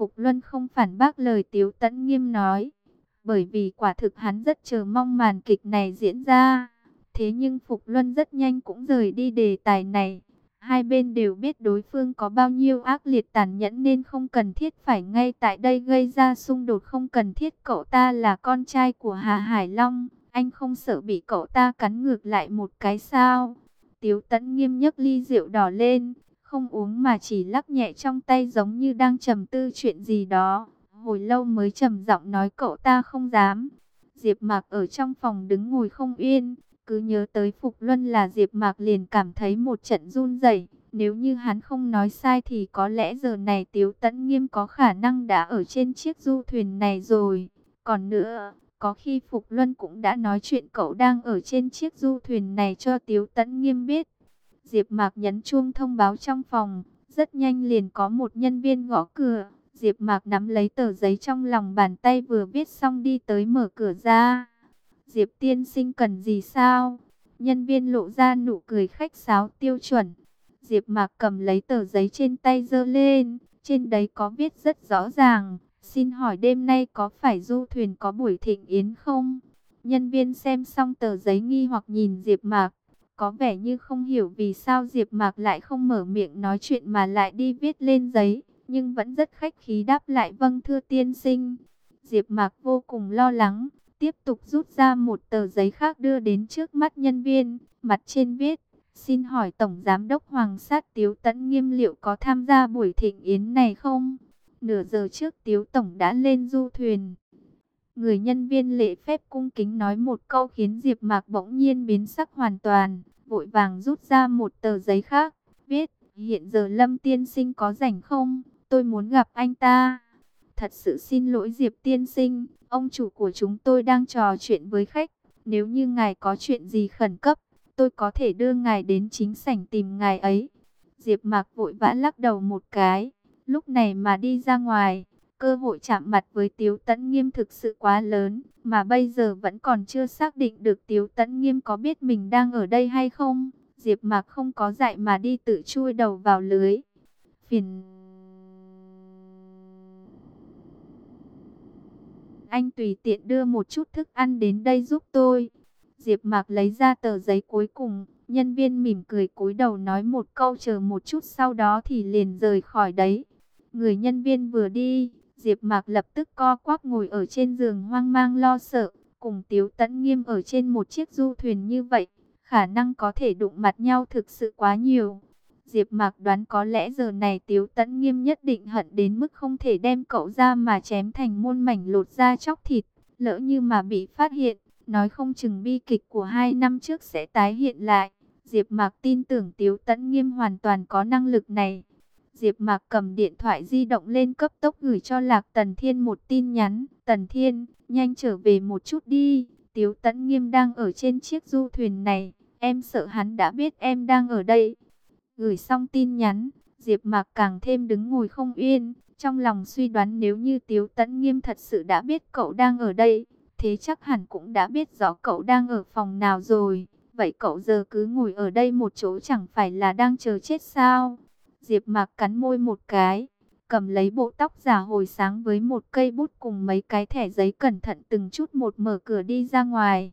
Phục Luân không phản bác lời Tiếu Tấn Nghiêm nói, bởi vì quả thực hắn rất chờ mong màn kịch này diễn ra. Thế nhưng Phục Luân rất nhanh cũng rời đi đề tài này. Hai bên đều biết đối phương có bao nhiêu ác liệt tàn nhẫn nên không cần thiết phải ngay tại đây gây ra xung đột không cần thiết. Cậu ta là con trai của Hà Hải Long, anh không sợ bị cậu ta cắn ngược lại một cái sao. Tiếu tẫn nghiêm nhấc ly rượu đỏ lên, không uống mà chỉ lắc nhẹ trong tay giống như đang trầm tư chuyện gì đó. Hồi lâu mới trầm giọng nói cậu ta không dám. Diệp Mạc ở trong phòng đứng ngồi không yên, cứ nhớ tới Phục Luân là Diệp Mạc liền cảm thấy một trận run rẩy. Nếu như hắn không nói sai thì có lẽ giờ này Tiếu Tấn Nghiêm có khả năng đã ở trên chiếc du thuyền này rồi. Còn nữa, có khi Phục Luân cũng đã nói chuyện cậu đang ở trên chiếc du thuyền này cho Tiếu Tấn Nghiêm biết. Diệp Mạc nhấn chuông thông báo trong phòng, rất nhanh liền có một nhân viên gõ cửa. Diệp Mạc nắm lấy tờ giấy trong lòng bàn tay vừa viết xong đi tới mở cửa ra. Diệp tiên sinh cần gì sao? Nhân viên lộ ra nụ cười khách sáo tiêu chuẩn. Diệp Mạc cầm lấy tờ giấy trên tay giơ lên, trên đấy có viết rất rõ ràng, xin hỏi đêm nay có phải du thuyền có buổi thịnh yến không? Nhân viên xem xong tờ giấy nghi hoặc nhìn Diệp Mạc, có vẻ như không hiểu vì sao Diệp Mạc lại không mở miệng nói chuyện mà lại đi viết lên giấy, nhưng vẫn rất khách khí đáp lại vâng thưa tiên sinh. Diệp Mạc vô cùng lo lắng, tiếp tục rút ra một tờ giấy khác đưa đến trước mắt nhân viên, mặt trên viết: "Xin hỏi tổng giám đốc Hoàng Sát Tiếu Tấn Nghiêm liệu có tham gia buổi thịnh yến này không?" Nửa giờ trước Tiếu tổng đã lên du thuyền. Người nhân viên lễ phép cung kính nói một câu khiến Diệp Mạc bỗng nhiên biến sắc hoàn toàn, vội vàng rút ra một tờ giấy khác, viết: "Hiện giờ Lâm tiên sinh có rảnh không? Tôi muốn gặp anh ta." Thật sự xin lỗi Diệp tiên sinh, ông chủ của chúng tôi đang trò chuyện với khách. Nếu như ngài có chuyện gì khẩn cấp, tôi có thể đưa ngài đến chính sảnh tìm ngài ấy. Diệp Mạc vội vã lắc đầu một cái, lúc này mà đi ra ngoài, cơ hội chạm mặt với Tiếu Tấn Nghiêm thực sự quá lớn, mà bây giờ vẫn còn chưa xác định được Tiếu Tấn Nghiêm có biết mình đang ở đây hay không. Diệp Mạc không có dạy mà đi tự chui đầu vào lưới. Phiền anh tùy tiện đưa một chút thức ăn đến đây giúp tôi. Diệp Mạc lấy ra tờ giấy cuối cùng, nhân viên mỉm cười cúi đầu nói một câu chờ một chút sau đó thì liền rời khỏi đấy. Người nhân viên vừa đi, Diệp Mạc lập tức co quắp ngồi ở trên giường hoang mang lo sợ, cùng Tiếu Tấn Nghiêm ở trên một chiếc du thuyền như vậy, khả năng có thể đụng mặt nhau thực sự quá nhiều. Diệp Mạc đoán có lẽ giờ này Tiếu Tấn Nghiêm nhất định hận đến mức không thể đem cậu ra mà chém thành muôn mảnh lột da chóc thịt, lỡ như mà bị phát hiện, nói không chừng bi kịch của hai năm trước sẽ tái hiện lại. Diệp Mạc tin tưởng Tiếu Tấn Nghiêm hoàn toàn có năng lực này. Diệp Mạc cầm điện thoại di động lên cấp tốc gửi cho Lạc Tần Thiên một tin nhắn, "Tần Thiên, nhanh trở về một chút đi, Tiếu Tấn Nghiêm đang ở trên chiếc du thuyền này, em sợ hắn đã biết em đang ở đây." Gửi xong tin nhắn, Diệp Mạc càng thêm đứng ngồi không yên, trong lòng suy đoán nếu như Tiếu Tấn Nghiêm thật sự đã biết cậu đang ở đây, thế chắc hẳn cũng đã biết rõ cậu đang ở phòng nào rồi. Vậy cậu giờ cứ ngồi ở đây một chỗ chẳng phải là đang chờ chết sao? Diệp Mạc cắn môi một cái, cầm lấy bộ tóc giả hồi sáng với một cây bút cùng mấy cái thẻ giấy cẩn thận từng chút một mở cửa đi ra ngoài.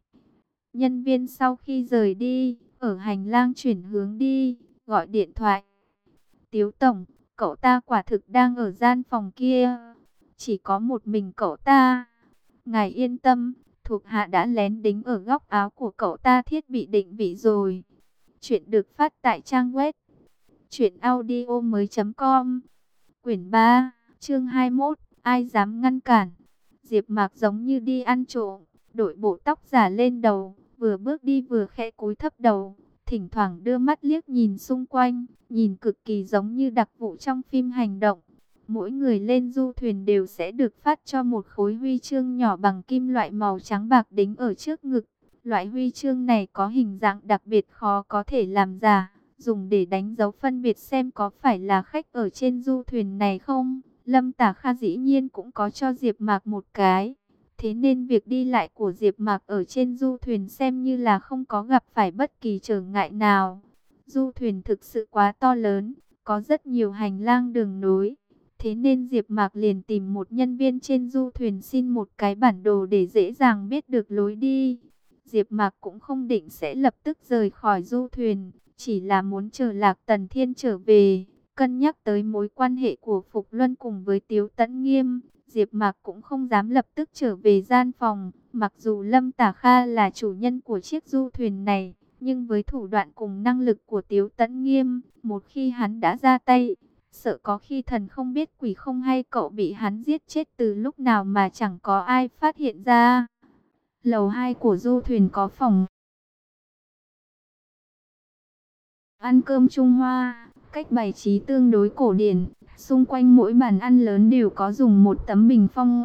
Nhân viên sau khi rời đi, ở hành lang chuyển hướng đi, gọi điện thoại. Tiếu Tổng, cậu ta quả thực đang ở gian phòng kia. Chỉ có một mình cậu ta. Ngài yên tâm, thuộc hạ đã lén đính ở góc áo của cậu ta thiết bị định vị rồi. Chuyện được phát tại trang web. Chuyện audio mới com. Quyển 3, chương 21, ai dám ngăn cản. Diệp Mạc giống như đi ăn trộm, đội bộ tóc giả lên đầu, vừa bước đi vừa khẽ cúi thấp đầu thỉnh thoảng đưa mắt liếc nhìn xung quanh, nhìn cực kỳ giống như đặc vụ trong phim hành động. Mỗi người lên du thuyền đều sẽ được phát cho một khối huy chương nhỏ bằng kim loại màu trắng bạc đính ở trước ngực. Loại huy chương này có hình dạng đặc biệt khó có thể làm giả, dùng để đánh dấu phân biệt xem có phải là khách ở trên du thuyền này không. Lâm Tả Kha dĩ nhiên cũng có cho Diệp Mạc một cái. Thế nên việc đi lại của Diệp Mạc ở trên du thuyền xem như là không có gặp phải bất kỳ trở ngại nào. Du thuyền thực sự quá to lớn, có rất nhiều hành lang đường nối. Thế nên Diệp Mạc liền tìm một nhân viên trên du thuyền xin một cái bản đồ để dễ dàng biết được lối đi. Diệp Mạc cũng không định sẽ lập tức rời khỏi du thuyền, chỉ là muốn chờ Lạc Tần Thiên trở về, cân nhắc tới mối quan hệ của Phục Luân cùng với Tiếu Tấn Nghiêm, Diệp Mạc cũng không dám lập tức trở về gian phòng, mặc dù Lâm Tả Kha là chủ nhân của chiếc du thuyền này, nhưng với thủ đoạn cùng năng lực của Tiếu Tấn Nghiêm, một khi hắn đã ra tay, sợ có khi thần không biết quỷ không hay cậu bị hắn giết chết từ lúc nào mà chẳng có ai phát hiện ra. Lầu 2 của du thuyền có phòng ăn cơm Trung Hoa, cách bày trí tương đối cổ điển, xung quanh mỗi bàn ăn lớn đều có dùng một tấm bình phong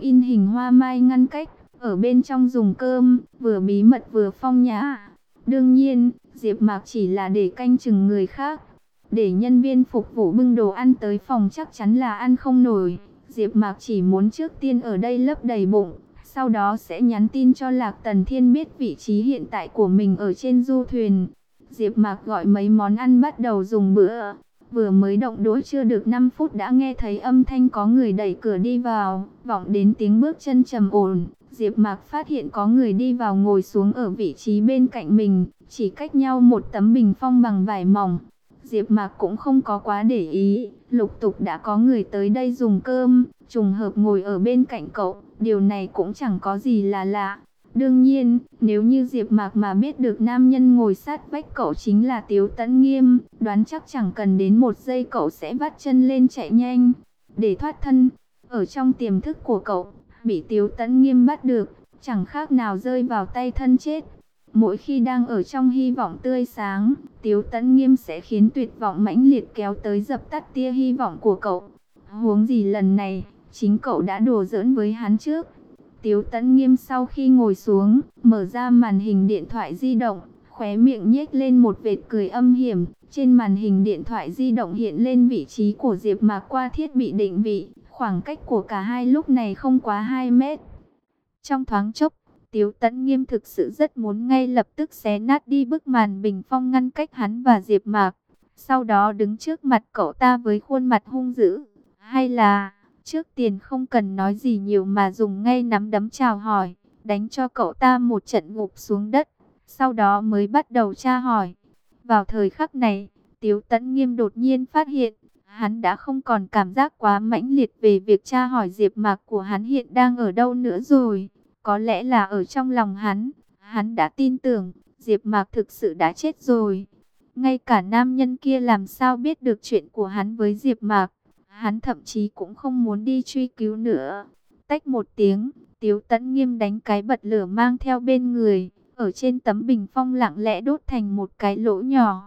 in hình hoa mai ngăn cách, ở bên trong dùng cơm, vừa bí mật vừa phong nhã. Đương nhiên, Diệp Mạc chỉ là để canh chừng người khác, để nhân viên phục vụ bưng đồ ăn tới phòng chắc chắn là ăn không nổi. Diệp Mạc chỉ muốn trước tiên ở đây lấp đầy bụng, sau đó sẽ nhắn tin cho Lạc Tần Thiên biết vị trí hiện tại của mình ở trên du thuyền. Diệp Mạc gọi mấy món ăn bắt đầu dùng bữa. Vừa mới động đũa chưa được 5 phút đã nghe thấy âm thanh có người đẩy cửa đi vào, vọng đến tiếng bước chân trầm ổn. Diệp Mạc phát hiện có người đi vào ngồi xuống ở vị trí bên cạnh mình, chỉ cách nhau một tấm bình phong bằng vải mỏng. Diệp Mạc cũng không có quá để ý, lục tục đã có người tới đây dùng cơm, trùng hợp ngồi ở bên cạnh cậu, điều này cũng chẳng có gì là lạ. Đương nhiên, nếu như Diệp Mạc mà biết được nam nhân ngồi sát vách cậu chính là Tiếu Tấn Nghiêm, đoán chắc chẳng cần đến một giây cậu sẽ vắt chân lên chạy nhanh để thoát thân. Ở trong tiềm thức của cậu, bị Tiếu Tấn Nghiêm bắt được, chẳng khác nào rơi vào tay thân chết. Mỗi khi đang ở trong hy vọng tươi sáng, Tiếu Tấn Nghiêm sẽ khiến tuyệt vọng mãnh liệt kéo tới dập tắt tia hy vọng của cậu. Huống gì lần này, chính cậu đã đùa giỡn với hắn trước. Tiếu Tấn Nghiêm sau khi ngồi xuống, mở ra màn hình điện thoại di động, khóe miệng nhếch lên một vệt cười âm hiểm. Trên màn hình điện thoại di động hiện lên vị trí của Diệp Mạc qua thiết bị định vị, khoảng cách của cả hai lúc này không quá 2 mét. Trong thoáng chốc, Tiếu Tấn Nghiêm thực sự rất muốn ngay lập tức xé nát đi bức màn bình phong ngăn cách hắn và Diệp Mạc, sau đó đứng trước mặt cậu ta với khuôn mặt hung dữ, hay là trước tiền không cần nói gì nhiều mà dùng ngay nắm đấm chào hỏi, đánh cho cậu ta một trận ngục xuống đất, sau đó mới bắt đầu tra hỏi. Vào thời khắc này, Tiếu Tấn Nghiêm đột nhiên phát hiện, hắn đã không còn cảm giác quá mãnh liệt về việc tra hỏi Diệp Mạc của hắn hiện đang ở đâu nữa rồi. Có lẽ là ở trong lòng hắn, hắn đã tin tưởng, Diệp Mạc thực sự đã chết rồi. Ngay cả nam nhân kia làm sao biết được chuyện của hắn với Diệp Mạc, hắn thậm chí cũng không muốn đi truy cứu nữa. Tách một tiếng, Tiếu Tấn Nghiêm đánh cái bật lửa mang theo bên người, ở trên tấm bình phong lặng lẽ đốt thành một cái lỗ nhỏ.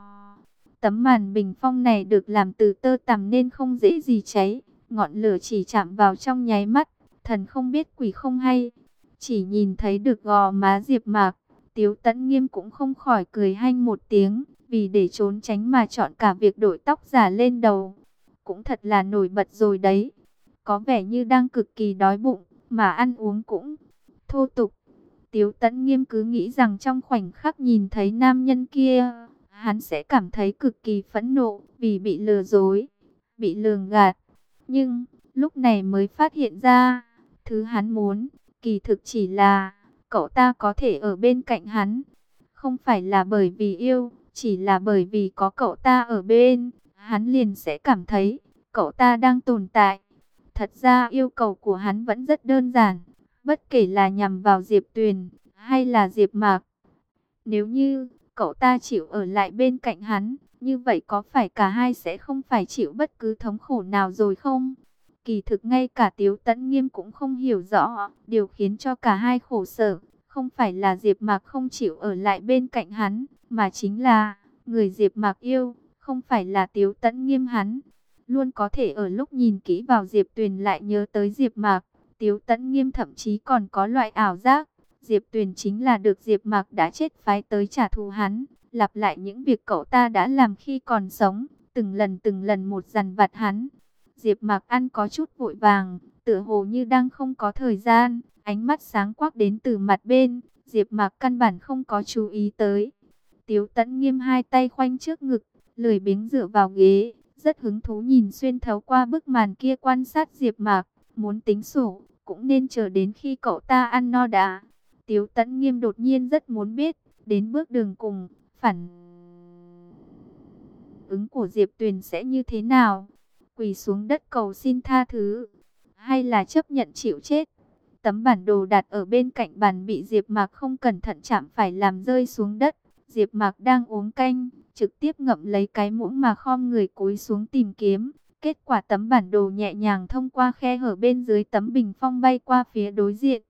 Tấm màn bình phong này được làm từ tơ tằm nên không dễ gì cháy, ngọn lửa chỉ chạm vào trong nháy mắt, thần không biết quỷ không hay. Chỉ nhìn thấy được gò má Diệp Mạc, Tiếu Tấn Nghiêm cũng không khỏi cười hanh một tiếng, vì để trốn tránh mà chọn cả việc đổi tóc giả lên đầu. Cũng thật là nổi bật rồi đấy. Có vẻ như đang cực kỳ đói bụng, mà ăn uống cũng thô tục. Tiếu Tấn Nghiêm cứ nghĩ rằng trong khoảnh khắc nhìn thấy nam nhân kia, hắn sẽ cảm thấy cực kỳ phẫn nộ vì bị lừa dối, bị lường gạt. Nhưng, lúc này mới phát hiện ra, thứ hắn muốn Kỳ thực chỉ là cậu ta có thể ở bên cạnh hắn. Không phải là bởi vì yêu, chỉ là bởi vì có cậu ta ở bên, hắn liền sẽ cảm thấy cậu ta đang tồn tại. Thật ra yêu cầu của hắn vẫn rất đơn giản, bất kể là nhằm vào Diệp Tuyền hay là Diệp Mạc. Nếu như cậu ta chịu ở lại bên cạnh hắn, như vậy có phải cả hai sẽ không phải chịu bất cứ thống khổ nào rồi không? Kỳ thực ngay cả Tiếu Tấn Nghiêm cũng không hiểu rõ, điều khiến cho cả hai khổ sở, không phải là Diệp Mạc không chịu ở lại bên cạnh hắn, mà chính là người Diệp Mạc yêu, không phải là Tiếu Tấn Nghiêm hắn. Luôn có thể ở lúc nhìn kỹ vào Diệp Tuyền lại nhớ tới Diệp Mạc, Tiếu Tấn Nghiêm thậm chí còn có loại ảo giác, Diệp Tuyền chính là được Diệp Mạc đã chết phái tới trả thù hắn, lặp lại những việc cậu ta đã làm khi còn sống, từng lần từng lần một dằn vặt hắn. Diệp Mạc ăn có chút vội vàng, tựa hồ như đang không có thời gian, ánh mắt sáng quắc đến từ mặt bên, Diệp Mạc căn bản không có chú ý tới. Tiếu Tấn Nghiêm hai tay khoanh trước ngực, lười biếng dựa vào ghế, rất hứng thú nhìn xuyên thấu qua bức màn kia quan sát Diệp Mạc, muốn tính sổ, cũng nên chờ đến khi cậu ta ăn no đã. Tiếu Tấn Nghiêm đột nhiên rất muốn biết, đến bước đường cùng, phản ứng của Diệp Tuyền sẽ như thế nào? Quỳ xuống đất cầu xin tha thứ, hay là chấp nhận chịu chết? Tấm bản đồ đặt ở bên cạnh bàn bị Diệp Mạc không cẩn thận chạm phải làm rơi xuống đất. Diệp Mạc đang uống canh, trực tiếp ngậm lấy cái muỗng mà khom người cúi xuống tìm kiếm. Kết quả tấm bản đồ nhẹ nhàng thông qua khe hở bên dưới tấm bình phong bay qua phía đối diện.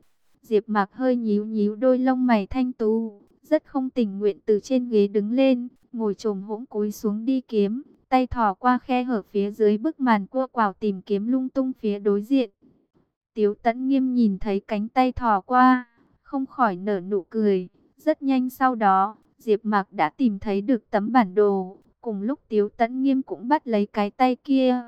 Diệp Mạc hơi nhíu nhíu đôi lông mày thanh tú, rất không tình nguyện từ trên ghế đứng lên, ngồi chồm hỗn cúi xuống đi kiếm, tay thò qua khe hở phía dưới bức màn cua quào tìm kiếm lung tung phía đối diện. Tiếu Tấn Nghiêm nhìn thấy cánh tay thò qua, không khỏi nở nụ cười. Rất nhanh sau đó, Diệp Mạc đã tìm thấy được tấm bản đồ. Cùng lúc Tiếu Tấn Nghiêm cũng bắt lấy cái tay kia.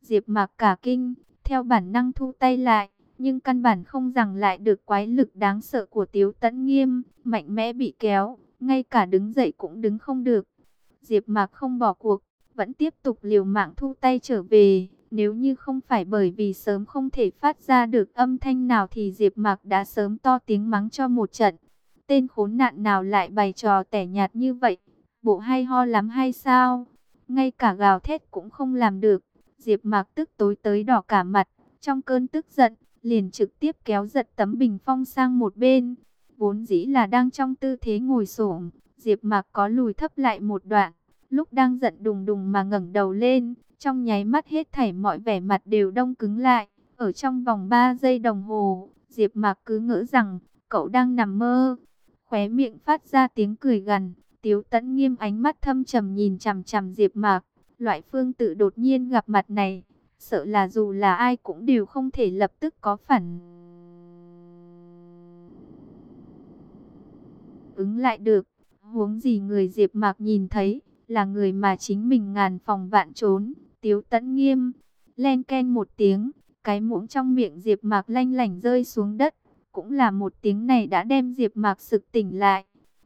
Diệp Mạc cả kinh, theo bản năng thu tay lại, nhưng căn bản không rằng lại được quái lực đáng sợ của Tiếu Tấn Nghiêm, mạnh mẽ bị kéo, ngay cả đứng dậy cũng đứng không được. Diệp Mạc không bỏ cuộc, vẫn tiếp tục liều mạng thu tay trở về. Nếu như không phải bởi vì sớm không thể phát ra được âm thanh nào thì Diệp Mạc đã sớm to tiếng mắng cho một trận. Tên khốn nạn nào lại bày trò tẻ nhạt như vậy? Bộ hay ho lắm hay sao? Ngay cả gào thét cũng không làm được. Diệp Mạc tức tối tới đỏ cả mặt, trong cơn tức giận, liền trực tiếp kéo giật tấm bình phong sang một bên. Vốn dĩ là đang trong tư thế ngồi xổm, Diệp Mạc có lùi thấp lại một đoạn, lúc đang giận đùng đùng mà ngẩng đầu lên, trong nháy mắt hết thảy mọi vẻ mặt đều đông cứng lại. Ở trong vòng 3 giây đồng hồ, Diệp Mạc cứ ngỡ rằng cậu đang nằm mơ. Khóe miệng phát ra tiếng cười gằn, Tiếu Tẫn Nghiêm ánh mắt thâm trầm nhìn chằm chằm Diệp Mạc. Loại phương tự đột nhiên gặp mặt này, sợ là dù là ai cũng đều không thể lập tức có phản ứng lại được. Huống gì người Diệp Mạc nhìn thấy là người mà chính mình ngàn phòng vạn trốn, Tiếu tẫn nghiêm, len ken một tiếng, cái muỗng trong miệng Diệp Mạc lanh lảnh rơi xuống đất. Cũng là một tiếng này đã đem Diệp Mạc sực tỉnh lại.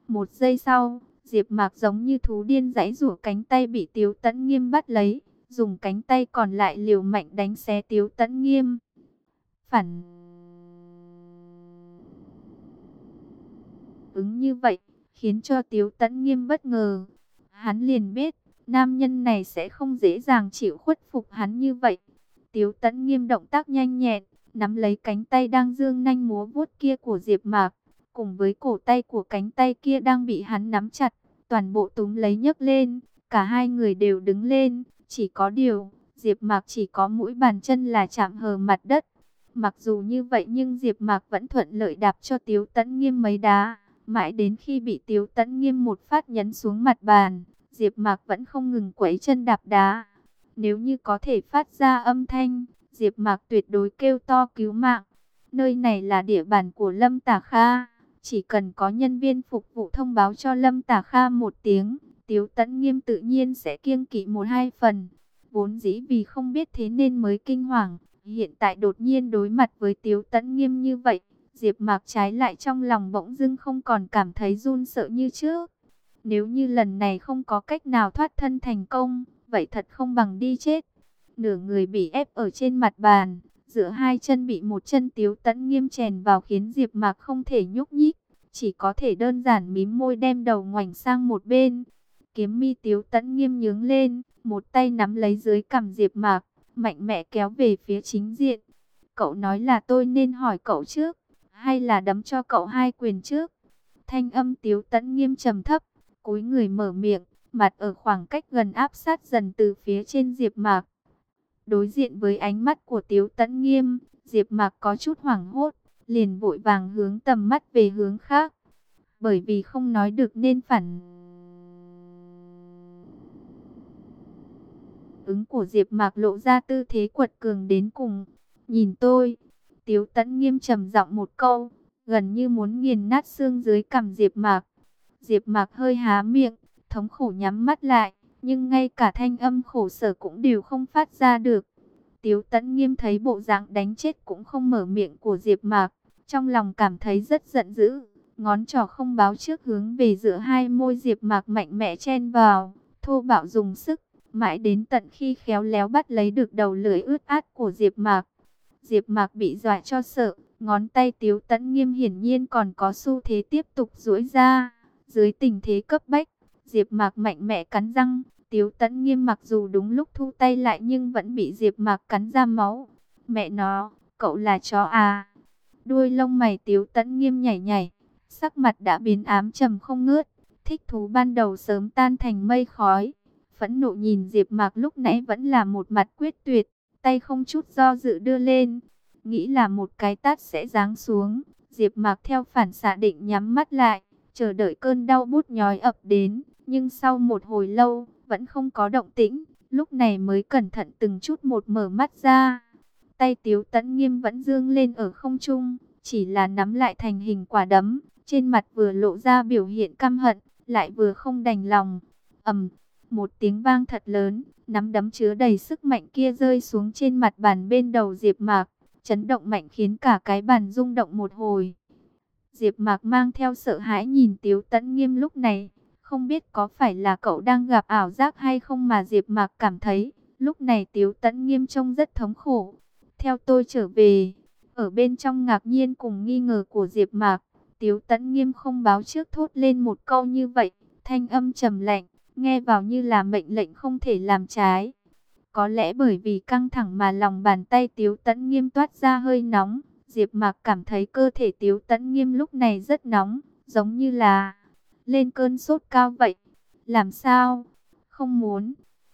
Một giây sau, Diệp Mạc giống như thú điên giãy giụa cánh tay bị Tiếu Tấn Nghiêm bắt lấy, dùng cánh tay còn lại liều mạnh đánh xé Tiếu Tấn Nghiêm. Phản ứng như vậy, khiến cho Tiếu Tấn Nghiêm bất ngờ. Hắn liền biết, Nam nhân này sẽ không dễ dàng chịu khuất phục hắn như vậy. Tiếu tẫn nghiêm động tác nhanh nhẹn, nắm lấy cánh tay đang dương nanh múa vuốt kia của Diệp Mạc, cùng với cổ tay của cánh tay kia đang bị hắn nắm chặt, toàn bộ túm lấy nhấc lên, cả hai người đều đứng lên, chỉ có điều, Diệp Mạc chỉ có mũi bàn chân là chạm hờ mặt đất. Mặc dù như vậy nhưng Diệp Mạc vẫn thuận lợi đạp cho Tiếu Tấn Nghiêm mấy đá, mãi đến khi bị Tiếu Tấn Nghiêm một phát nhấn xuống mặt bàn, Diệp Mạc vẫn không ngừng quấy chân đạp đá. Nếu như có thể phát ra âm thanh, Diệp Mạc tuyệt đối kêu to cứu mạng. Nơi này là địa bàn của Lâm Tả Kha, chỉ cần có nhân viên phục vụ thông báo cho Lâm Tả Kha một tiếng, Tiếu Tấn Nghiêm tự nhiên sẽ kiêng kỵ một hai phần. Vốn dĩ vì không biết thế nên mới kinh hoàng, hiện tại đột nhiên đối mặt với Tiếu Tấn Nghiêm như vậy, Diệp Mạc trái lại trong lòng bỗng dưng không còn cảm thấy run sợ như trước. Nếu như lần này không có cách nào thoát thân thành công, vậy thật không bằng đi chết. Nửa người bị ép ở trên mặt bàn, giữa hai chân bị một chân tiếu tẫn nghiêm chèn vào khiến Diệp Mạc không thể nhúc nhích, chỉ có thể đơn giản mím môi đem đầu ngoảnh sang một bên. Kiếm mi tiếu tẫn nghiêm nhướng lên, một tay nắm lấy dưới cằm Diệp Mạc, mạnh mẽ kéo về phía chính diện. Cậu nói là tôi nên hỏi cậu trước, hay là đấm cho cậu hai quyền trước? Thanh âm tiếu tẫn nghiêm trầm thấp, cúi người mở miệng, mặt ở khoảng cách gần áp sát dần từ phía trên Diệp Mạc. Đối diện với ánh mắt của Tiếu Tấn Nghiêm, Diệp Mạc có chút hoảng hốt, liền vội vàng hướng tầm mắt về hướng khác, bởi vì không nói được nên phản ứng của Diệp Mạc lộ ra tư thế quật cường đến cùng. Nhìn tôi, Tiếu Tấn Nghiêm trầm giọng một câu, gần như muốn nghiền nát xương dưới cằm Diệp Mạc. Diệp Mạc hơi há miệng, thống khổ nhắm mắt lại, nhưng ngay cả thanh âm khổ sở cũng đều không phát ra được. Tiếu Tấn Nghiêm thấy bộ dạng đánh chết cũng không mở miệng của Diệp Mạc, trong lòng cảm thấy rất giận dữ, ngón trỏ không báo trước hướng về giữa hai môi Diệp Mạc mạnh mẽ chen vào, thô bạo dùng sức, mãi đến tận khi khéo léo bắt lấy được đầu lưỡi ướt át của Diệp Mạc. Diệp Mạc bị dọa cho sợ, ngón tay Tiếu Tấn Nghiêm hiển nhiên còn có xu thế tiếp tục duỗi ra. Dưới tình thế cấp bách, Diệp Mạc mạnh mẽ cắn răng, Tiếu Tấn Nghiêm mặc dù đúng lúc thu tay lại nhưng vẫn bị Diệp Mạc cắn ra máu. Mẹ nó, cậu là chó à? Đuôi lông mày Tiếu Tấn Nghiêm nhảy nhảy, sắc mặt đã biến ám trầm không ngớt, thích thú ban đầu sớm tan thành mây khói. Phẫn nộ nhìn Diệp Mạc lúc nãy vẫn là một mặt quyết tuyệt, tay không chút do dự đưa lên, nghĩ là một cái tát sẽ giáng xuống. Diệp Mạc theo phản xạ định nhắm mắt lại, chờ đợi cơn đau bút nhói ập đến, nhưng sau một hồi lâu, vẫn không có động tĩnh, lúc này mới cẩn thận từng chút một mở mắt ra. Tay Tiếu Tấn Nghiêm vẫn dương lên ở không trung, chỉ là nắm lại thành hình quả đấm, trên mặt vừa lộ ra biểu hiện căm hận, lại vừa không đành lòng. Ầm, một tiếng vang thật lớn, nắm đấm chứa đầy sức mạnh kia rơi xuống trên mặt bàn bên đầu Diệp Mạc, chấn động mạnh khiến cả cái bàn rung động một hồi. Diệp Mạc mang theo sợ hãi nhìn Tiếu Tấn Nghiêm lúc này, không biết có phải là cậu đang gặp ảo giác hay không mà Diệp Mạc cảm thấy, lúc này Tiếu Tấn Nghiêm trông rất thống khổ. Theo tôi trở về, ở bên trong ngạc nhiên cùng nghi ngờ của Diệp Mạc, Tiếu Tấn Nghiêm không báo trước thốt lên một câu như vậy, thanh âm trầm lạnh, nghe vào như là mệnh lệnh không thể làm trái. Có lẽ bởi vì căng thẳng mà lòng bàn tay Tiếu Tấn Nghiêm toát ra hơi nóng, Diệp Mạc cảm thấy cơ thể Tiếu Tấn Nghiêm lúc này rất nóng, giống như là lên cơn sốt cao vậy. Làm sao? Không muốn.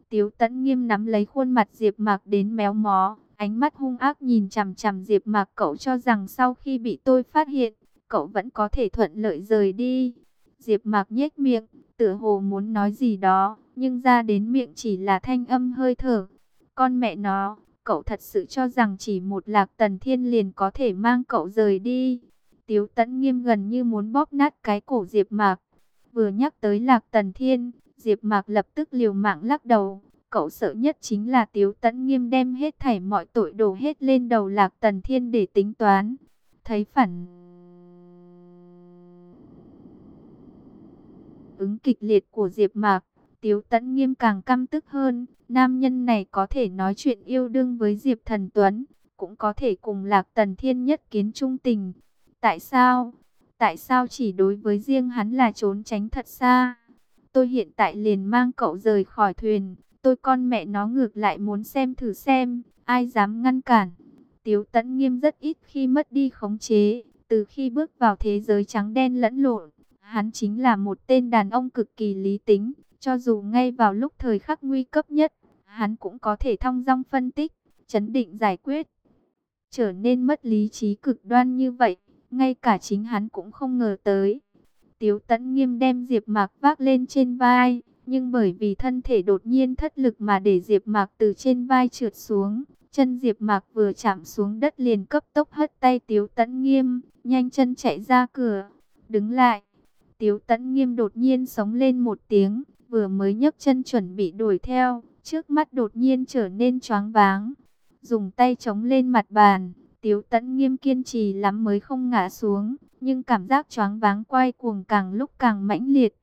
Tiếu tẫn Nghiêm nắm lấy khuôn mặt Diệp Mạc đến méo mó, ánh mắt hung ác nhìn chằm chằm Diệp Mạc, cậu cho rằng sau khi bị tôi phát hiện, cậu vẫn có thể thuận lợi rời đi. Diệp Mạc nhếch miệng, tựa hồ muốn nói gì đó, nhưng ra đến miệng chỉ là thanh âm hơi thở. Con mẹ nó, cậu thật sự cho rằng chỉ một lạc tần thiên liền có thể mang cậu rời đi. Tiếu tẫn nghiêm gần như muốn bóp nát cái cổ Diệp Mạc. Vừa nhắc tới lạc tần thiên, Diệp Mạc lập tức liều mạng lắc đầu. Cậu sợ nhất chính là Tiếu Tấn Nghiêm đem hết thảy mọi tội đổ hết lên đầu Lạc Tần Thiên để tính toán. Thấy phản ứng kịch liệt của Diệp Mạc, Tiếu Tấn Nghiêm càng căm tức hơn, nam nhân này có thể nói chuyện yêu đương với Diệp Thần Tuấn, cũng có thể cùng Lạc Tần Thiên nhất kiến trung tình. Tại sao? Tại sao chỉ đối với riêng hắn là trốn tránh thật xa? Tôi hiện tại liền mang cậu rời khỏi thuyền, tôi con mẹ nó ngược lại muốn xem thử xem, ai dám ngăn cản. Tiếu Tấn Nghiêm rất ít khi mất đi khống chế, từ khi bước vào thế giới trắng đen lẫn lộn, Hắn chính là một tên đàn ông cực kỳ lý tính, cho dù ngay vào lúc thời khắc nguy cấp nhất, hắn cũng có thể thong dong phân tích, chấn định giải quyết. Trở nên mất lý trí cực đoan như vậy, ngay cả chính hắn cũng không ngờ tới. Tiếu tẫn nghiêm đem Diệp Mạc vác lên trên vai, nhưng bởi vì thân thể đột nhiên thất lực mà để Diệp Mạc từ trên vai trượt xuống. Chân Diệp Mạc vừa chạm xuống đất liền cấp tốc hất tay Tiếu Tấn Nghiêm, nhanh chân chạy ra cửa. Đứng lại, Tiếu tẫn nghiêm đột nhiên sống lên một tiếng, vừa mới nhấc chân chuẩn bị đuổi theo, trước mắt đột nhiên trở nên choáng váng. Dùng tay chống lên mặt bàn, tiếu tẫn nghiêm kiên trì lắm mới không ngã xuống, nhưng cảm giác choáng váng quay cuồng càng lúc càng mãnh liệt.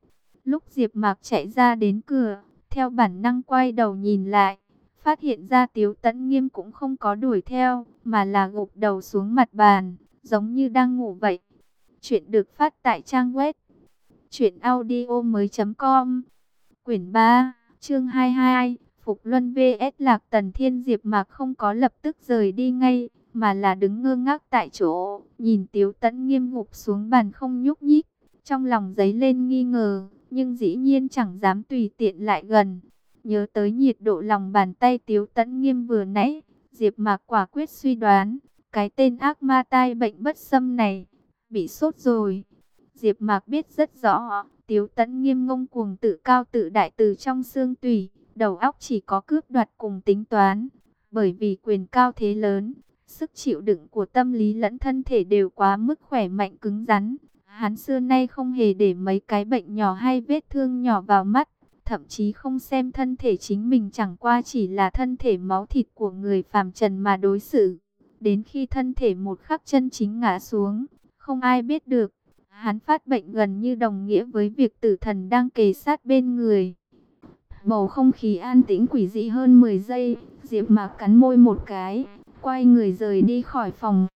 Lúc Diệp Mạc chạy ra đến cửa, theo bản năng quay đầu nhìn lại, phát hiện ra Tiếu Tẫn Nghiêm cũng không có đuổi theo, mà là gục đầu xuống mặt bàn, giống như đang ngủ vậy. Chuyện được phát tại trang web Chuyện audio mới com Quyển 3, chương 22 Phục Luân vs Lạc Tần Thiên Diệp Mạc không có lập tức rời đi ngay mà là đứng ngơ ngác tại chỗ Nhìn Tiếu Tấn nghiêm ngục xuống bàn không nhúc nhích Trong lòng giấy lên nghi ngờ Nhưng dĩ nhiên chẳng dám tùy tiện lại gần. Nhớ tới nhiệt độ lòng bàn tay Tiếu Tấn nghiêm vừa nãy Diệp Mạc quả quyết suy đoán Cái tên ác ma tai bệnh bất xâm này Bị sốt rồi. Diệp Mạc biết rất rõ, Tiếu Tấn nghiêm ngông cuồng tự cao tự đại từ trong xương tủy, đầu óc chỉ có cướp đoạt cùng tính toán, bởi vì quyền cao thế lớn, sức chịu đựng của tâm lý lẫn thân thể đều quá mức khỏe mạnh cứng rắn. Hắn xưa nay không hề để mấy cái bệnh nhỏ hay vết thương nhỏ vào mắt, thậm chí không xem thân thể chính mình chẳng qua chỉ là thân thể máu thịt của người phàm trần mà đối xử. Đến khi thân thể một khắc chân chính ngã xuống, không ai biết được, Hắn phát bệnh gần như đồng nghĩa với việc tử thần đang kề sát bên người. Bầu không khí an tĩnh quỷ dị hơn 10 giây, Diệp Mạc cắn môi một cái, quay người rời đi khỏi phòng.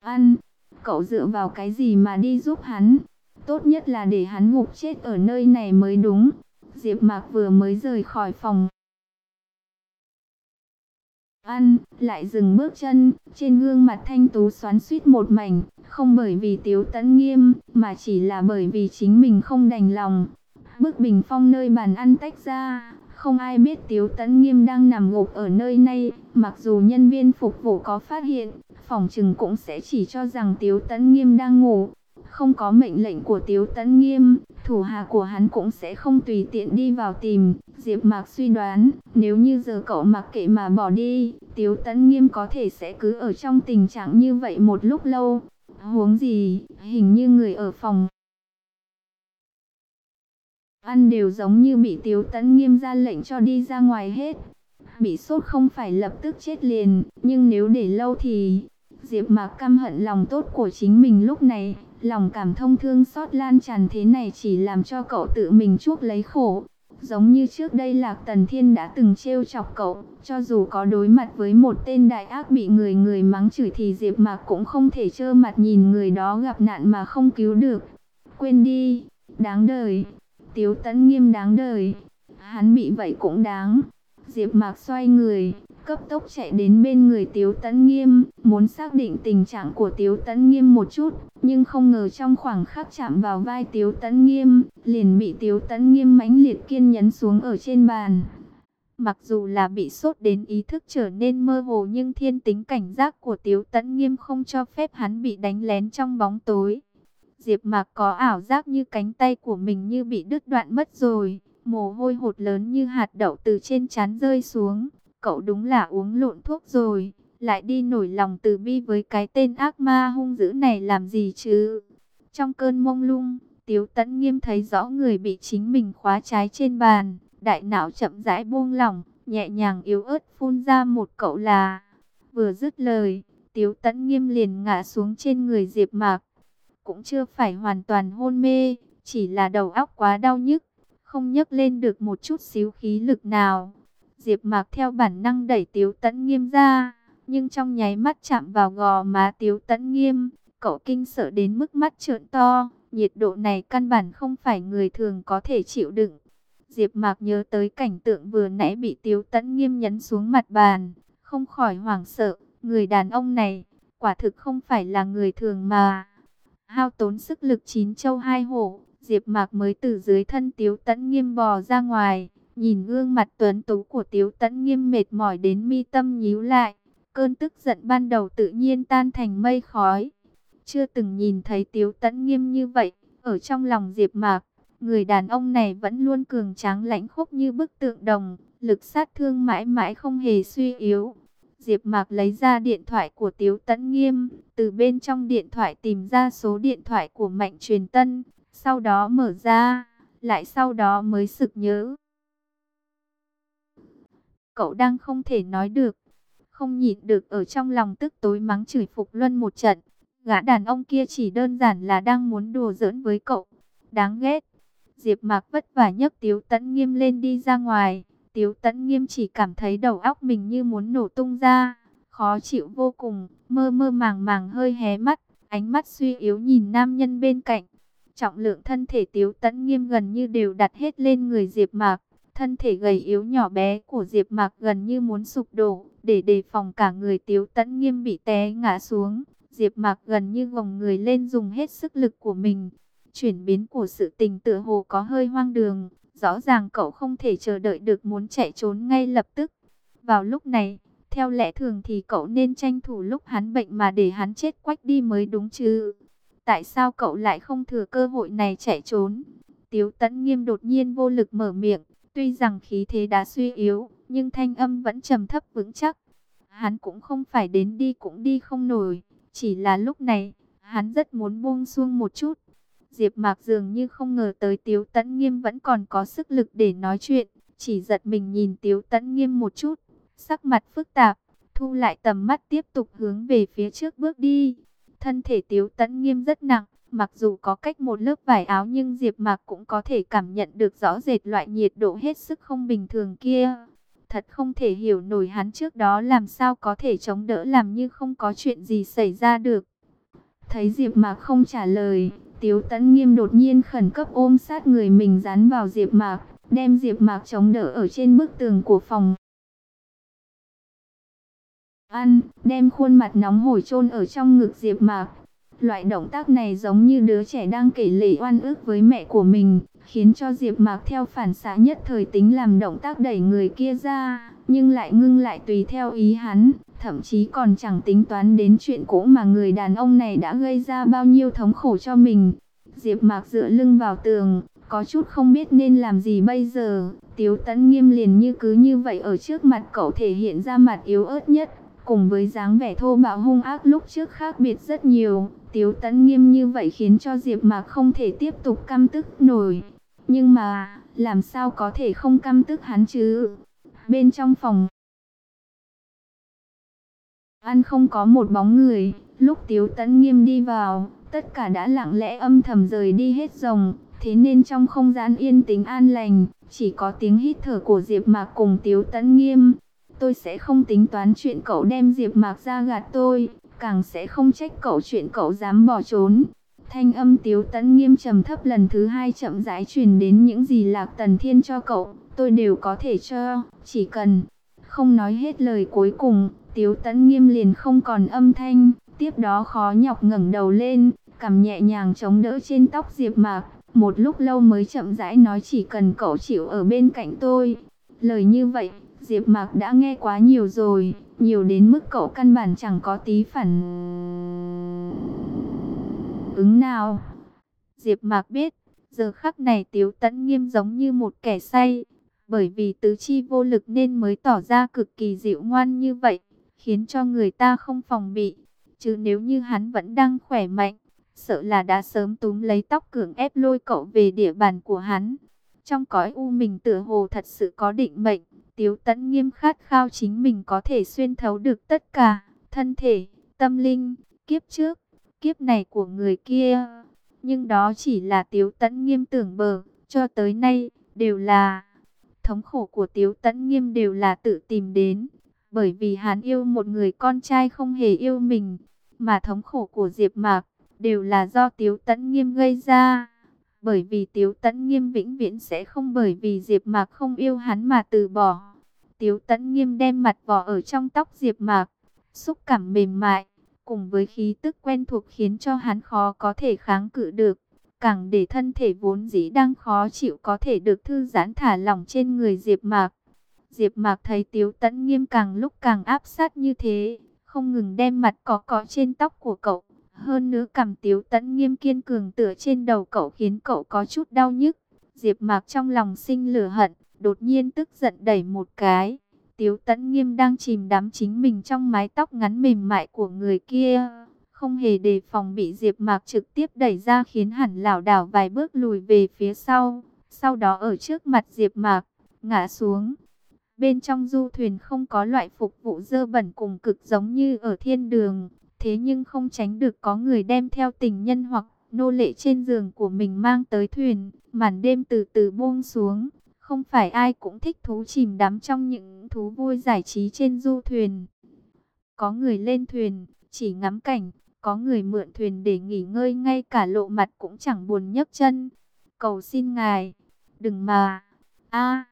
Ăn, cậu dựa vào cái gì mà đi giúp hắn? Tốt nhất là để hắn ngục chết ở nơi này mới đúng. Diệp Mạc vừa mới rời khỏi phòng. Ăn, lại dừng bước chân, trên gương mặt thanh tú xoắn suýt một mảnh, không bởi vì Tiếu Tấn Nghiêm, mà chỉ là bởi vì chính mình không đành lòng. Bức bình phong nơi bàn ăn tách ra, không ai biết Tiếu Tấn Nghiêm đang nằm gục ở nơi này, mặc dù nhân viên phục vụ có phát hiện, phòng trừng cũng sẽ chỉ cho rằng Tiếu Tấn Nghiêm đang ngủ. Không có mệnh lệnh của Tiếu Tấn Nghiêm, thủ hạ của hắn cũng sẽ không tùy tiện đi vào tìm. Diệp Mạc suy đoán, nếu như giờ cậu mặc kệ mà bỏ đi, Tiếu Tấn Nghiêm có thể sẽ cứ ở trong tình trạng như vậy một lúc lâu. Huống gì, hình như người ở phòng ăn đều giống như bị Tiếu Tấn Nghiêm ra lệnh cho đi ra ngoài hết. Bị sốt không phải lập tức chết liền, nhưng nếu để lâu thì... Diệp Mạc căm hận lòng tốt của chính mình lúc này, lòng cảm thông thương xót lan tràn thế này chỉ làm cho cậu tự mình chuốc lấy khổ. Giống như trước đây Lạc Tần Thiên đã từng trêu chọc cậu, cho dù có đối mặt với một tên đại ác bị người người mắng chửi thì Diệp Mạc cũng không thể trơ mặt nhìn người đó gặp nạn mà không cứu được. Quên đi, đáng đời. Tiếu Tấn Nghiêm đáng đời. Hắn bị vậy cũng đáng. Diệp Mạc xoay người, cấp tốc chạy đến bên người Tiếu Tấn Nghiêm, muốn xác định tình trạng của Tiếu Tấn Nghiêm một chút, nhưng không ngờ trong khoảng khắc chạm vào vai Tiếu Tấn Nghiêm, liền bị Tiếu Tấn Nghiêm mãnh liệt kiên nhấn xuống ở trên bàn. Mặc dù là bị sốt đến ý thức trở nên mơ hồ nhưng thiên tính cảnh giác của Tiếu Tấn Nghiêm không cho phép hắn bị đánh lén trong bóng tối. Diệp Mạc có ảo giác như cánh tay của mình như bị đứt đoạn mất rồi, mồ hôi hột lớn như hạt đậu từ trên trán rơi xuống. Cậu đúng là uống lộn thuốc rồi, lại đi nổi lòng từ bi với cái tên ác ma hung dữ này làm gì chứ? Trong cơn mông lung, Tiếu Tấn Nghiêm thấy rõ người bị chính mình khóa trái trên bàn, đại não chậm rãi buông lỏng, nhẹ nhàng yếu ớt phun ra một cậu là. Vừa dứt lời, Tiếu Tấn Nghiêm liền ngã xuống trên người Diệp Mạc cũng chưa phải hoàn toàn hôn mê, chỉ là đầu óc quá đau nhức, không nhấc lên được một chút xíu khí lực nào. Diệp Mạc theo bản năng đẩy Tiếu Tấn Nghiêm ra, nhưng trong nháy mắt chạm vào gò má Tiếu Tấn Nghiêm, cậu kinh sợ đến mức mắt trợn to, nhiệt độ này căn bản không phải người thường có thể chịu đựng. Diệp Mạc nhớ tới cảnh tượng vừa nãy bị Tiếu Tấn Nghiêm nhấn xuống mặt bàn, không khỏi hoảng sợ, người đàn ông này quả thực không phải là người thường mà hao tốn sức lực chín châu hai hổ, Diệp Mạc mới từ dưới thân Tiếu Tấn Nghiêm bò ra ngoài, nhìn gương mặt tuấn tú của Tiếu Tấn Nghiêm mệt mỏi đến mi tâm nhíu lại, cơn tức giận ban đầu tự nhiên tan thành mây khói. Chưa từng nhìn thấy Tiếu Tấn Nghiêm như vậy, ở trong lòng Diệp Mạc, người đàn ông này vẫn luôn cường tráng lãnh khốc như bức tượng đồng, lực sát thương mãi mãi không hề suy yếu. Diệp Mạc lấy ra điện thoại của Tiếu Tấn Nghiêm, từ bên trong điện thoại tìm ra số điện thoại của Mạnh Truyền Tân, sau đó mở ra, lại sau đó mới sực nhớ. Cậu đang không thể nói được, không nhịn được ở trong lòng tức tối mắng chửi Phục Luân một trận. Gã đàn ông kia chỉ đơn giản là đang muốn đùa giỡn với cậu. Đáng ghét. Diệp Mạc vất vả nhấc Tiếu Tấn Nghiêm lên đi ra ngoài. Tiếu Tấn Nghiêm chỉ cảm thấy đầu óc mình như muốn nổ tung ra, khó chịu vô cùng, mơ mơ màng màng hơi hé mắt, ánh mắt suy yếu nhìn nam nhân bên cạnh. Trọng lượng thân thể Tiếu Tấn Nghiêm gần như đều đặt hết lên người Diệp Mạc, thân thể gầy yếu nhỏ bé của Diệp Mạc gần như muốn sụp đổ, để đề phòng cả người Tiếu Tấn Nghiêm bị té ngã xuống. Diệp Mạc gần như gồng người lên dùng hết sức lực của mình. Chuyển biến của sự tình tựa hồ có hơi hoang đường, Rõ ràng cậu không thể chờ đợi được muốn chạy trốn ngay lập tức. Vào lúc này, theo lẽ thường thì cậu nên tranh thủ lúc hắn bệnh mà để hắn chết quách đi mới đúng chứ. Tại sao cậu lại không thừa cơ hội này chạy trốn? Tiếu tẫn nghiêm đột nhiên vô lực mở miệng. Tuy rằng khí thế đã suy yếu, nhưng thanh âm vẫn trầm thấp vững chắc. Hắn cũng không phải đến đi cũng đi không nổi. Chỉ là lúc này, hắn rất muốn buông xuông một chút. Diệp Mạc dường như không ngờ tới Tiếu Tấn Nghiêm vẫn còn có sức lực để nói chuyện, chỉ giật mình nhìn Tiếu Tấn Nghiêm một chút, sắc mặt phức tạp, thu lại tầm mắt tiếp tục hướng về phía trước bước đi. Thân thể Tiếu Tấn Nghiêm rất nặng, Mặc dù có cách một lớp vải áo nhưng Diệp Mạc cũng có thể cảm nhận được rõ rệt loại nhiệt độ hết sức không bình thường kia. Thật không thể hiểu nổi hắn trước đó làm sao có thể chống đỡ làm như không có chuyện gì xảy ra được. Thấy Diệp Mạc không trả lời, Tiếu Tấn Nghiêm đột nhiên khẩn cấp ôm sát người mình dán vào Diệp Mạc, đem Diệp Mạc chống đỡ ở trên bức tường của phòng. Ăn, đem khuôn mặt nóng hổi chôn ở trong ngực Diệp Mạc. Loại động tác này giống như đứa trẻ đang kể lể oan ức với mẹ của mình, khiến cho Diệp Mạc theo phản xạ nhất thời tính làm động tác đẩy người kia ra, nhưng lại ngưng lại tùy theo ý hắn, thậm chí còn chẳng tính toán đến chuyện cũ mà người đàn ông này đã gây ra bao nhiêu thống khổ cho mình. Diệp Mạc dựa lưng vào tường, có chút không biết nên làm gì bây giờ. Tiếu Tấn Nghiêm liền như cứ như vậy ở trước mặt cậu thể hiện ra mặt yếu ớt nhất, cùng với dáng vẻ thô bạo hung ác lúc trước khác biệt rất nhiều. Tiếu Tấn Nghiêm như vậy khiến cho Diệp Mạc không thể tiếp tục căm tức nổi. Nhưng mà, làm sao có thể không căm tức hắn chứ? Bên trong phòng ăn không có một bóng người, lúc Tiếu Tấn Nghiêm đi vào, tất cả đã lặng lẽ âm thầm rời đi hết rồng, thế nên trong không gian yên tĩnh an lành, chỉ có tiếng hít thở của Diệp Mạc cùng Tiếu Tấn Nghiêm. Tôi sẽ không tính toán chuyện cậu đem Diệp Mạc ra gạt tôi, càng sẽ không trách cậu chuyện cậu dám bỏ trốn. Thanh âm Tiếu Tấn Nghiêm trầm thấp lần thứ hai chậm rãi truyền đến những gì Lạc Tần Thiên cho cậu, tôi đều có thể cho, chỉ cần không nói hết lời cuối cùng, Tiếu Tấn Nghiêm liền không còn âm thanh, tiếp đó khó nhọc ngẩng đầu lên, cầm nhẹ nhàng chống đỡ trên tóc Diệp Mạc, một lúc lâu mới chậm rãi nói chỉ cần cậu chịu ở bên cạnh tôi. Lời như vậy, Diệp Mạc đã nghe quá nhiều rồi, nhiều đến mức cậu căn bản chẳng có tí phản ứng nào. Diệp Mạc biết, giờ khắc này Tiếu Tấn Nghiêm giống như một kẻ say, bởi vì tứ chi vô lực nên mới tỏ ra cực kỳ dịu ngoan như vậy, khiến cho người ta không phòng bị. Chứ nếu như hắn vẫn đang khỏe mạnh, sợ là đã sớm túm lấy tóc cường ép lôi cậu về địa bàn của hắn. Trong cõi u mình tựa hồ thật sự có định mệnh, Tiếu Tẫn nghiêm khát khao chính mình có thể xuyên thấu được tất cả, thân thể, tâm linh, kiếp trước, kiếp này của người kia. Nhưng đó chỉ là Tiếu Tẫn nghiêm tưởng bờ, cho tới nay, đều là thống khổ của Tiếu Tẫn nghiêm đều là tự tìm đến. Bởi vì hắn yêu một người con trai không hề yêu mình, mà thống khổ của Diệp Mạc đều là do Tiếu Tẫn nghiêm gây ra. Bởi vì Tiếu Tấn Nghiêm vĩnh viễn sẽ không bởi vì Diệp Mạc không yêu hắn mà từ bỏ. Tiếu Tấn Nghiêm đem mặt vò ở trong tóc Diệp Mạc, xúc cảm mềm mại, cùng với khí tức quen thuộc khiến cho hắn khó có thể kháng cự được, càng để thân thể vốn dĩ đang khó chịu có thể được thư giãn thả lỏng trên người Diệp Mạc. Diệp Mạc thấy Tiếu Tấn Nghiêm càng lúc càng áp sát như thế, không ngừng đem mặt cọ cọ trên tóc của cậu. Hơn nữa cầm tiếu tẫn nghiêm kiên cường tựa trên đầu cậu khiến cậu có chút đau nhức. Diệp mạc trong lòng sinh lửa hận, đột nhiên tức giận đẩy một cái. Tiếu tẫn nghiêm đang chìm đắm chính mình trong mái tóc ngắn mềm mại của người kia. Không hề đề phòng bị Diệp mạc trực tiếp đẩy ra khiến hẳn lảo đảo vài bước lùi về phía sau. Sau đó ở trước mặt Diệp mạc, ngã xuống. Bên trong du thuyền không có loại phục vụ dơ bẩn cùng cực giống như ở thiên đường. Thế nhưng không tránh được có người đem theo tình nhân hoặc nô lệ trên giường của mình mang tới thuyền, màn đêm từ từ buông xuống. Không phải ai cũng thích thú chìm đắm trong những thú vui giải trí trên du thuyền. Có người lên thuyền, chỉ ngắm cảnh, có người mượn thuyền để nghỉ ngơi ngay cả lộ mặt cũng chẳng buồn nhấc chân. Cầu xin ngài, đừng mà. a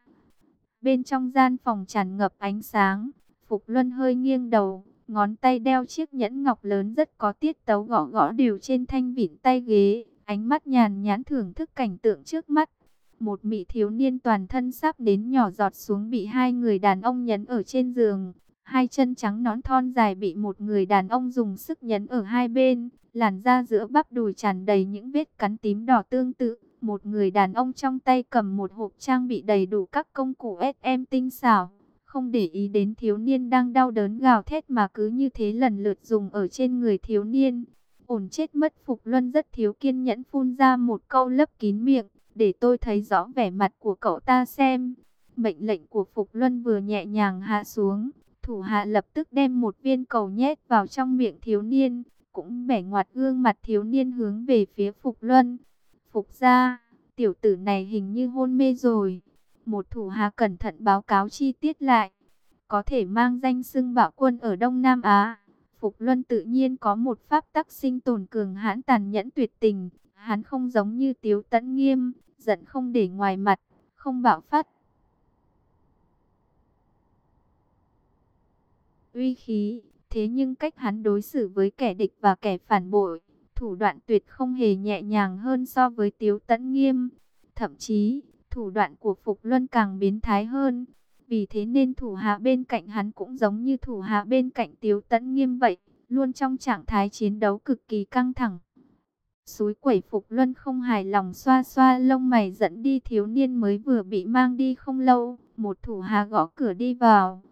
bên trong gian phòng tràn ngập ánh sáng, Phục Luân hơi nghiêng đầu Ngón tay đeo chiếc nhẫn ngọc lớn rất có tiết tấu gõ gõ đều trên thanh vịn tay ghế. Ánh mắt nhàn nhãn thưởng thức cảnh tượng trước mắt. Một mỹ thiếu niên toàn thân sắp đến nhỏ giọt xuống bị hai người đàn ông nhấn ở trên giường. Hai chân trắng nón thon dài bị một người đàn ông dùng sức nhấn ở hai bên. Làn da giữa bắp đùi tràn đầy những vết cắn tím đỏ tương tự. Một người đàn ông trong tay cầm một hộp trang bị đầy đủ các công cụ SM tinh xảo không để ý đến thiếu niên đang đau đớn gào thét mà cứ như thế lần lượt dùng ở trên người thiếu niên. Ổn chết mất Phục Luân rất thiếu kiên nhẫn phun ra một câu lấp kín miệng, để tôi thấy rõ vẻ mặt của cậu ta xem. Mệnh lệnh của Phục Luân vừa nhẹ nhàng hạ xuống, thủ hạ lập tức đem một viên cầu nhét vào trong miệng thiếu niên. cũng bẻ ngoặt gương mặt thiếu niên hướng về phía Phục Luân. Phục ra, tiểu tử này hình như hôn mê rồi. Một thủ hạ cẩn thận báo cáo chi tiết lại. Có thể mang danh xưng bảo quân ở Đông Nam Á. Phục Luân tự nhiên có một pháp tắc sinh tồn cường hãn tàn nhẫn tuyệt tình. Hắn không giống như Tiếu Tấn Nghiêm, giận không để ngoài mặt, không bạo phát. Uy khí, thế nhưng cách hắn đối xử với kẻ địch và kẻ phản bội, thủ đoạn tuyệt không hề nhẹ nhàng hơn so với Tiếu Tấn Nghiêm. Thậm chí, thủ đoạn của Phục Luân càng biến thái hơn. Vì thế nên thủ hạ bên cạnh hắn cũng giống như thủ hạ bên cạnh Tiếu Tấn Nghiêm vậy, luôn trong trạng thái chiến đấu cực kỳ căng thẳng. Suối quẩy Phục Luân không hài lòng xoa xoa lông mày dẫn đi thiếu niên mới vừa bị mang đi không lâu. Một thủ hạ gõ cửa đi vào.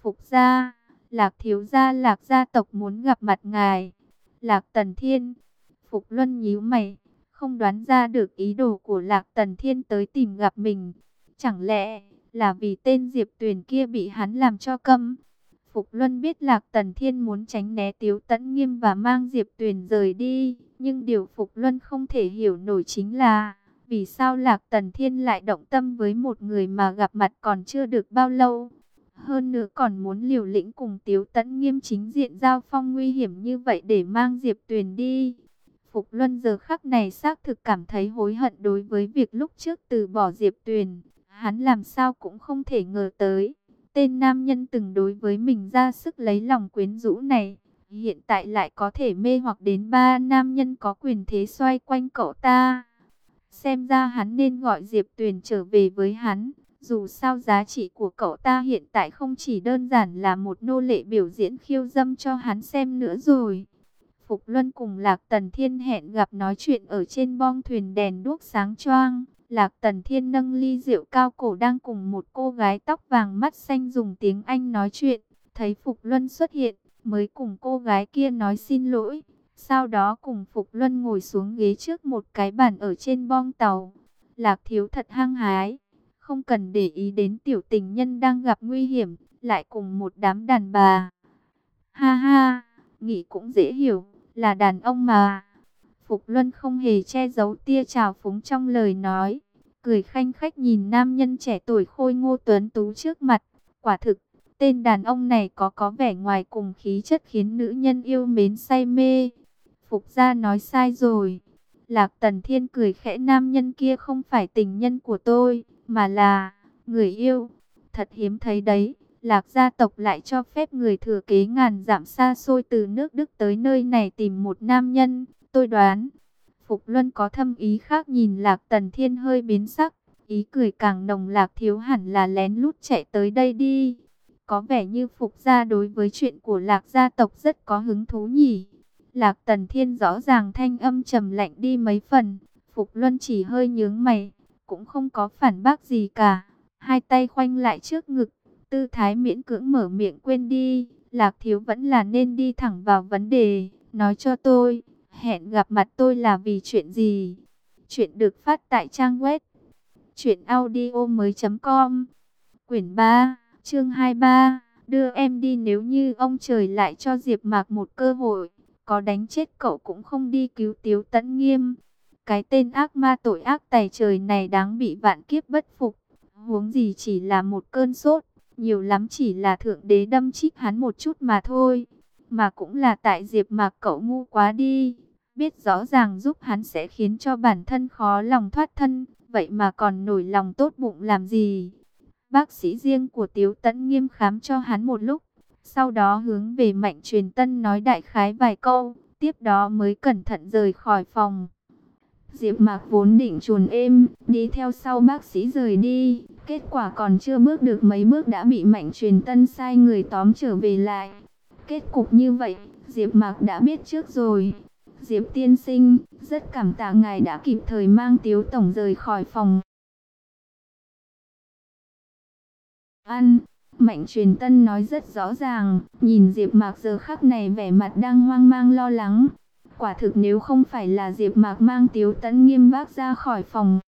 Phục gia, lạc thiếu gia lạc gia tộc muốn gặp mặt ngài. Lạc tần thiên. Phục Luân nhíu mày, không đoán ra được ý đồ của lạc tần thiên tới tìm gặp mình. Chẳng lẽ là vì tên Diệp Tuyền kia bị hắn làm cho câm? Phục Luân biết Lạc Tần Thiên muốn tránh né Tiếu Tấn Nghiêm và mang Diệp Tuyền rời đi. Nhưng điều Phục Luân không thể hiểu nổi chính là vì sao Lạc Tần Thiên lại động tâm với một người mà gặp mặt còn chưa được bao lâu. Hơn nữa còn muốn liều lĩnh cùng Tiếu Tấn Nghiêm chính diện giao phong nguy hiểm như vậy để mang Diệp Tuyền đi. Phục Luân giờ khắc này xác thực cảm thấy hối hận đối với việc lúc trước từ bỏ Diệp Tuyền. Hắn làm sao cũng không thể ngờ tới. Tên nam nhân từng đối với mình ra sức lấy lòng quyến rũ này, hiện tại lại có thể mê hoặc đến ba nam nhân có quyền thế xoay quanh cậu ta. Xem ra hắn nên gọi Diệp Tuyền trở về với hắn, dù sao giá trị của cậu ta hiện tại không chỉ đơn giản là một nô lệ biểu diễn khiêu dâm cho hắn xem nữa rồi. Phục Luân cùng Lạc Tần Thiên hẹn gặp nói chuyện ở trên bong thuyền đèn đuốc sáng choang. Lạc Tần Thiên nâng ly rượu cao cổ đang cùng một cô gái tóc vàng mắt xanh dùng tiếng Anh nói chuyện. Thấy Phục Luân xuất hiện, mới cùng cô gái kia nói xin lỗi. Sau đó cùng Phục Luân ngồi xuống ghế trước một cái bàn ở trên bong tàu. Lạc thiếu thật hăng hái, không cần để ý đến tiểu tình nhân đang gặp nguy hiểm, lại cùng một đám đàn bà. Ha ha, nghĩ cũng dễ hiểu, là đàn ông mà. Phục Luân không hề che giấu tia trào phúng trong lời nói, cười khanh khách nhìn nam nhân trẻ tuổi khôi ngô tuấn tú trước mặt. Quả thực, tên đàn ông này có có vẻ ngoài cùng khí chất khiến nữ nhân yêu mến say mê. Phục gia nói sai rồi. Lạc Tần Thiên cười khẽ nam nhân kia không phải tình nhân của tôi, mà là người yêu. Thật hiếm thấy đấy, Lạc gia tộc lại cho phép người thừa kế ngàn dặm xa xôi từ nước Đức tới nơi này tìm một nam nhân. Tôi đoán, Phục Luân có thâm ý khác nhìn Lạc Tần Thiên hơi biến sắc, ý cười càng nồng lạc thiếu hẳn là lén lút chạy tới đây đi. Có vẻ như Phục gia đối với chuyện của Lạc gia tộc rất có hứng thú nhỉ. Lạc Tần Thiên rõ ràng thanh âm trầm lạnh đi mấy phần, Phục Luân chỉ hơi nhướng mày, cũng không có phản bác gì cả. Hai tay khoanh lại trước ngực, tư thái miễn cưỡng mở miệng quên đi, Lạc Thiếu vẫn là nên đi thẳng vào vấn đề, nói cho tôi, Hẹn gặp mặt tôi là vì chuyện gì? Chuyện được phát tại trang web truyệnaudiomoi.com. Quyển 3, chương 23, đưa em đi nếu như ông trời lại cho Diệp Mạc một cơ hội, có đánh chết cậu cũng không đi cứu Tiếu Tấn Nghiêm. Cái tên ác ma tội ác tày trời này đáng bị vạn kiếp bất phục, huống gì chỉ là một cơn sốt, nhiều lắm chỉ là thượng đế đâm chích hắn một chút mà thôi, mà cũng là tại Diệp Mạc cậu ngu quá đi biết rõ ràng giúp hắn sẽ khiến cho bản thân khó lòng thoát thân, vậy mà còn nổi lòng tốt bụng làm gì? Bác sĩ riêng của Tiếu Tấn nghiêm khám cho hắn một lúc, sau đó hướng về Mạnh Truyền Tân nói đại khái vài câu, tiếp đó mới cẩn thận rời khỏi phòng. Diệp Mạc vốn định chuồn êm, đi theo sau bác sĩ rời đi, kết quả còn chưa bước được mấy bước đã bị Mạnh Truyền Tân sai người tóm trở về lại. Kết cục như vậy, Diệp Mạc đã biết trước rồi. Diệp tiên sinh, rất cảm tạ ngài đã kịp thời mang Tiếu Tổng rời khỏi phòng. Ăn, Mạnh truyền tân nói rất rõ ràng, nhìn Diệp Mạc giờ khắc này vẻ mặt đang hoang mang lo lắng. Quả thực nếu không phải là Diệp Mạc mang Tiếu Tấn nghiêm vác ra khỏi phòng.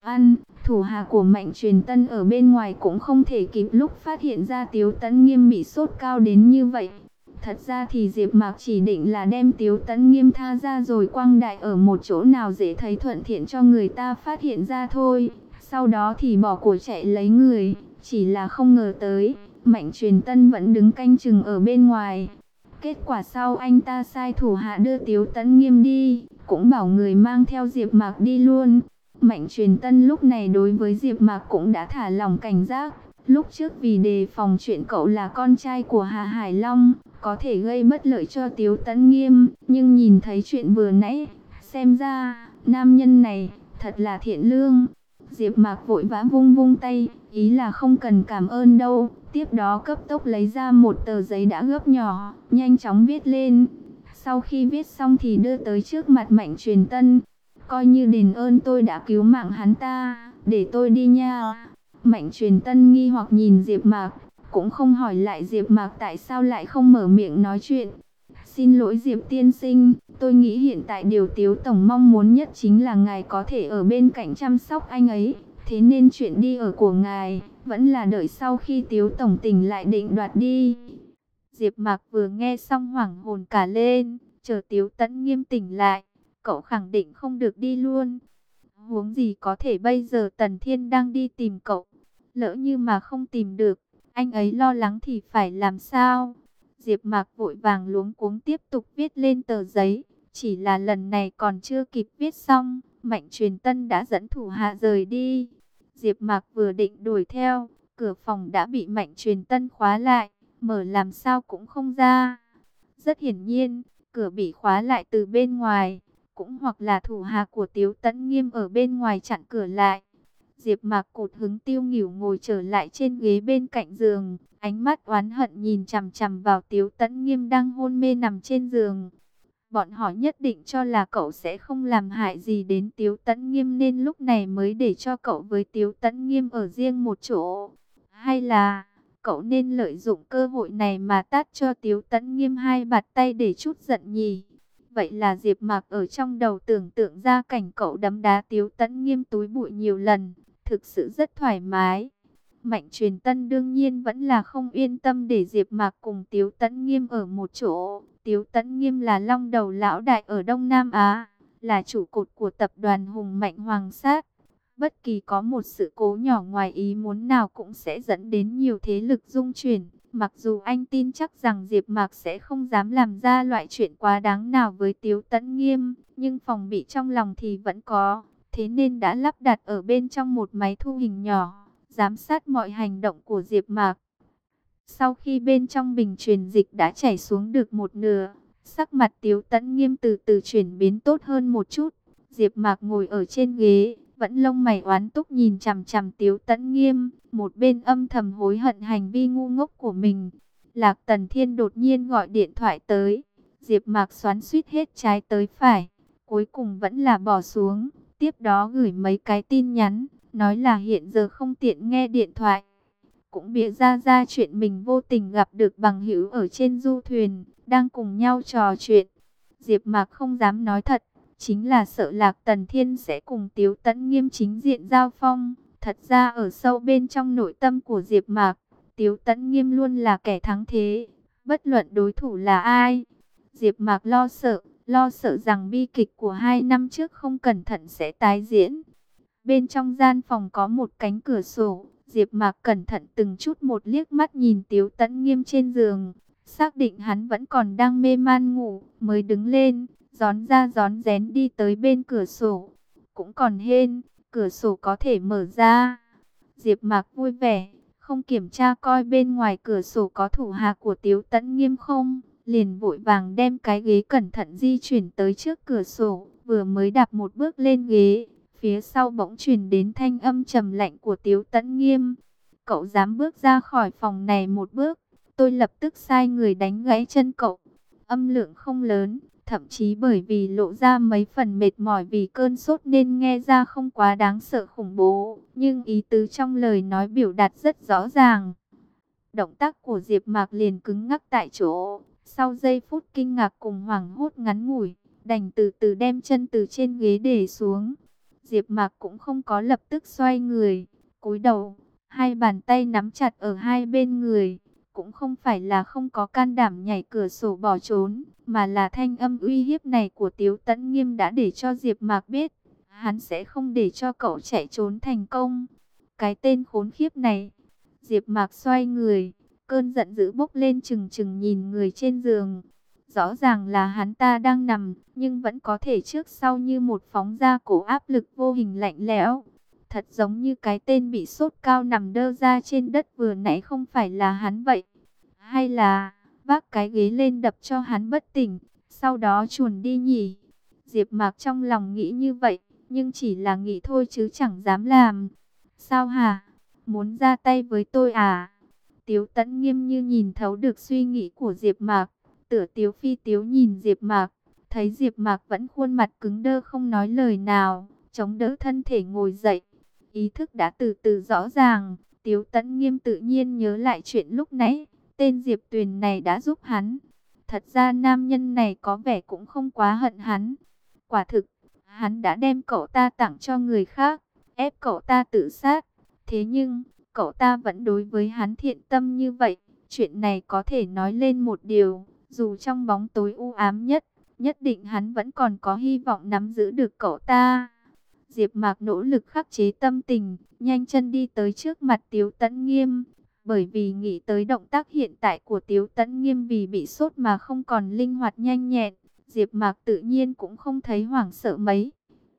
Ăn, thủ hạ của Mạnh truyền tân ở bên ngoài cũng không thể kịp lúc phát hiện ra Tiếu Tấn nghiêm bị sốt cao đến như vậy Thật ra thì Diệp Mạc chỉ định là đem Tiếu Tấn Nghiêm tha ra rồi quang đại ở một chỗ nào dễ thấy thuận tiện cho người ta phát hiện ra thôi. Sau đó thì bỏ của chạy lấy người, chỉ là không ngờ tới, Mạnh Truyền Tân vẫn đứng canh chừng ở bên ngoài. Kết quả sau anh ta sai thủ hạ đưa Tiếu Tấn Nghiêm đi, cũng bảo người mang theo Diệp Mạc đi luôn. Mạnh Truyền Tân lúc này đối với Diệp Mạc cũng đã thả lòng cảnh giác, Lúc trước vì đề phòng chuyện cậu là con trai của Hà Hải Long, có thể gây bất lợi cho Tiếu Tấn Nghiêm, nhưng nhìn thấy chuyện vừa nãy, xem ra, nam nhân này, thật là thiện lương. Diệp Mạc vội vã vung vung tay, ý là không cần cảm ơn đâu, tiếp đó cấp tốc lấy ra một tờ giấy đã gấp nhỏ, nhanh chóng viết lên. Sau khi viết xong thì đưa tới trước mặt Mạnh Truyền Tân, coi như đền ơn tôi đã cứu mạng hắn ta, để tôi đi nha. Mạnh truyền tân nghi hoặc nhìn Diệp Mạc, cũng không hỏi lại Diệp Mạc tại sao lại không mở miệng nói chuyện. Xin lỗi Diệp tiên sinh, tôi nghĩ hiện tại điều Tiếu Tổng mong muốn nhất chính là ngài có thể ở bên cạnh chăm sóc anh ấy. Thế nên chuyện đi ở của ngài, vẫn là đợi sau khi Tiếu Tổng tỉnh lại định đoạt đi. Diệp Mạc vừa nghe xong hoảng hồn cả lên, chờ Tiếu Tấn nghiêm tỉnh lại, cậu khẳng định không được đi luôn. Huống gì có thể bây giờ Tần Thiên đang đi tìm cậu, Lỡ như mà không tìm được, anh ấy lo lắng thì phải làm sao? Diệp Mạc vội vàng luống cuống tiếp tục viết lên tờ giấy, chỉ là lần này còn chưa kịp viết xong, Mạnh Truyền Tân đã dẫn thủ hạ rời đi. Diệp Mạc vừa định đuổi theo, cửa phòng đã bị Mạnh Truyền Tân khóa lại, mở làm sao cũng không ra. Rất hiển nhiên, cửa bị khóa lại từ bên ngoài, cũng hoặc là thủ hạ của Tiếu Tấn Nghiêm ở bên ngoài chặn cửa lại. Diệp Mạc cột hứng tiêu nghỉu ngồi trở lại trên ghế bên cạnh giường, ánh mắt oán hận nhìn chằm chằm vào Tiếu Tấn Nghiêm đang hôn mê nằm trên giường. Bọn họ nhất định cho là cậu sẽ không làm hại gì đến Tiếu Tấn Nghiêm nên lúc này mới để cho cậu với Tiếu Tấn Nghiêm ở riêng một chỗ. Hay là cậu nên lợi dụng cơ hội này mà tát cho Tiếu Tấn Nghiêm hai bạt tay để chút giận nhỉ? Vậy là Diệp Mạc ở trong đầu tưởng tượng ra cảnh cậu đấm đá Tiếu Tấn Nghiêm túi bụi nhiều lần, thực sự rất thoải mái. Mạnh truyền tân đương nhiên vẫn là không yên tâm để Diệp Mạc cùng Tiếu Tấn Nghiêm ở một chỗ. Tiếu Tấn Nghiêm là long đầu lão đại ở Đông Nam Á, là chủ cột của tập đoàn Hùng Mạnh Hoàng Sát. Bất kỳ có một sự cố nhỏ ngoài ý muốn nào cũng sẽ dẫn đến nhiều thế lực dung chuyển. Mặc dù anh tin chắc rằng Diệp Mạc sẽ không dám làm ra loại chuyện quá đáng nào với Tiếu Tấn Nghiêm, nhưng phòng bị trong lòng thì vẫn có thế nên đã lắp đặt ở bên trong một máy thu hình nhỏ, giám sát mọi hành động của Diệp Mạc. Sau khi bên trong bình truyền dịch đã chảy xuống được một nửa, sắc mặt Tiếu Tấn Nghiêm từ từ chuyển biến tốt hơn một chút. Diệp Mạc ngồi ở trên ghế, vẫn lông mày oán túc nhìn chằm chằm Tiếu Tấn Nghiêm, một bên âm thầm hối hận hành vi ngu ngốc của mình. Lạc Tần Thiên đột nhiên gọi điện thoại tới, Diệp Mạc xoắn xuýt hết trái tới phải, cuối cùng vẫn là bỏ xuống, Tiếp đó gửi mấy cái tin nhắn, nói là hiện giờ không tiện nghe điện thoại. Cũng bịa ra ra chuyện mình vô tình gặp được bằng hữu ở trên du thuyền, đang cùng nhau trò chuyện. Diệp Mạc không dám nói thật, chính là sợ Lạc Tần Thiên sẽ cùng Tiếu Tấn Nghiêm chính diện giao phong. Thật ra ở sâu bên trong nội tâm của Diệp Mạc, Tiếu Tấn Nghiêm luôn là kẻ thắng thế, bất luận đối thủ là ai. Diệp Mạc lo sợ, lo sợ rằng bi kịch của hai năm trước không cẩn thận sẽ tái diễn. Bên trong gian phòng có một cánh cửa sổ, Diệp Mạc cẩn thận từng chút một liếc mắt nhìn Tiếu Tấn Nghiêm trên giường, xác định hắn vẫn còn đang mê man ngủ, mới đứng lên, gión ra gión rén đi tới bên cửa sổ. Cũng còn hên, cửa sổ có thể mở ra. Diệp Mạc vui vẻ, không kiểm tra coi bên ngoài cửa sổ có thủ hạ của Tiếu Tấn Nghiêm không liền vội vàng đem cái ghế cẩn thận di chuyển tới trước cửa sổ, vừa mới đạp một bước lên ghế, phía sau bỗng truyền đến thanh âm trầm lạnh của Tiếu Tấn Nghiêm. Cậu dám bước ra khỏi phòng này một bước, tôi lập tức sai người đánh gãy chân cậu. Âm lượng không lớn, thậm chí bởi vì lộ ra mấy phần mệt mỏi vì cơn sốt nên nghe ra không quá đáng sợ khủng bố, nhưng ý tứ trong lời nói biểu đạt rất rõ ràng. Động tác của Diệp Mạc liền cứng ngắc tại chỗ, sau giây phút kinh ngạc cùng hoảng hốt ngắn ngủi, đành từ từ đem chân từ trên ghế để xuống. Diệp Mạc cũng không có lập tức xoay người, cúi đầu, hai bàn tay nắm chặt ở hai bên người, cũng không phải là không có can đảm nhảy cửa sổ bỏ trốn, mà là thanh âm uy hiếp này của Tiếu Tấn Nghiêm đã để cho Diệp Mạc biết, hắn sẽ không để cho cậu chạy trốn thành công. Cái tên khốn khiếp này. Diệp Mạc xoay người, cơn giận dữ bốc lên chừng chừng nhìn người trên giường. Rõ ràng là hắn ta đang nằm, nhưng vẫn có thể trước sau như một phóng ra cổ áp lực vô hình lạnh lẽo. Thật giống như cái tên bị sốt cao nằm đơ ra trên đất vừa nãy không phải là hắn vậy. Hay là vác cái ghế lên đập cho hắn bất tỉnh, sau đó chuồn đi nhỉ. Diệp Mạc trong lòng nghĩ như vậy, nhưng chỉ là nghĩ thôi chứ chẳng dám làm. Sao hả? Muốn ra tay với tôi à? Tiếu Tẫn nghiêm như nhìn thấu được suy nghĩ của Diệp Mạc. Tửa Tiếu Phi Tiếu nhìn Diệp Mạc, thấy Diệp Mạc vẫn khuôn mặt cứng đơ không nói lời nào, chống đỡ thân thể ngồi dậy. Ý thức đã từ từ rõ ràng, Tiếu Tẫn nghiêm tự nhiên nhớ lại chuyện lúc nãy, tên Diệp Tuyền này đã giúp hắn. Thật ra nam nhân này có vẻ cũng không quá hận hắn. Quả thực, hắn đã đem cậu ta tặng cho người khác, ép cậu ta tự sát. Thế nhưng, cậu ta vẫn đối với hắn thiện tâm như vậy. Chuyện này có thể nói lên một điều, dù trong bóng tối u ám nhất, nhất định hắn vẫn còn có hy vọng nắm giữ được cậu ta. Diệp Mạc nỗ lực khắc chế tâm tình, nhanh chân đi tới trước mặt Tiếu Tấn Nghiêm, bởi vì nghĩ tới động tác hiện tại của Tiếu Tấn Nghiêm vì bị sốt mà không còn linh hoạt nhanh nhẹn, Diệp Mạc tự nhiên cũng không thấy hoảng sợ mấy.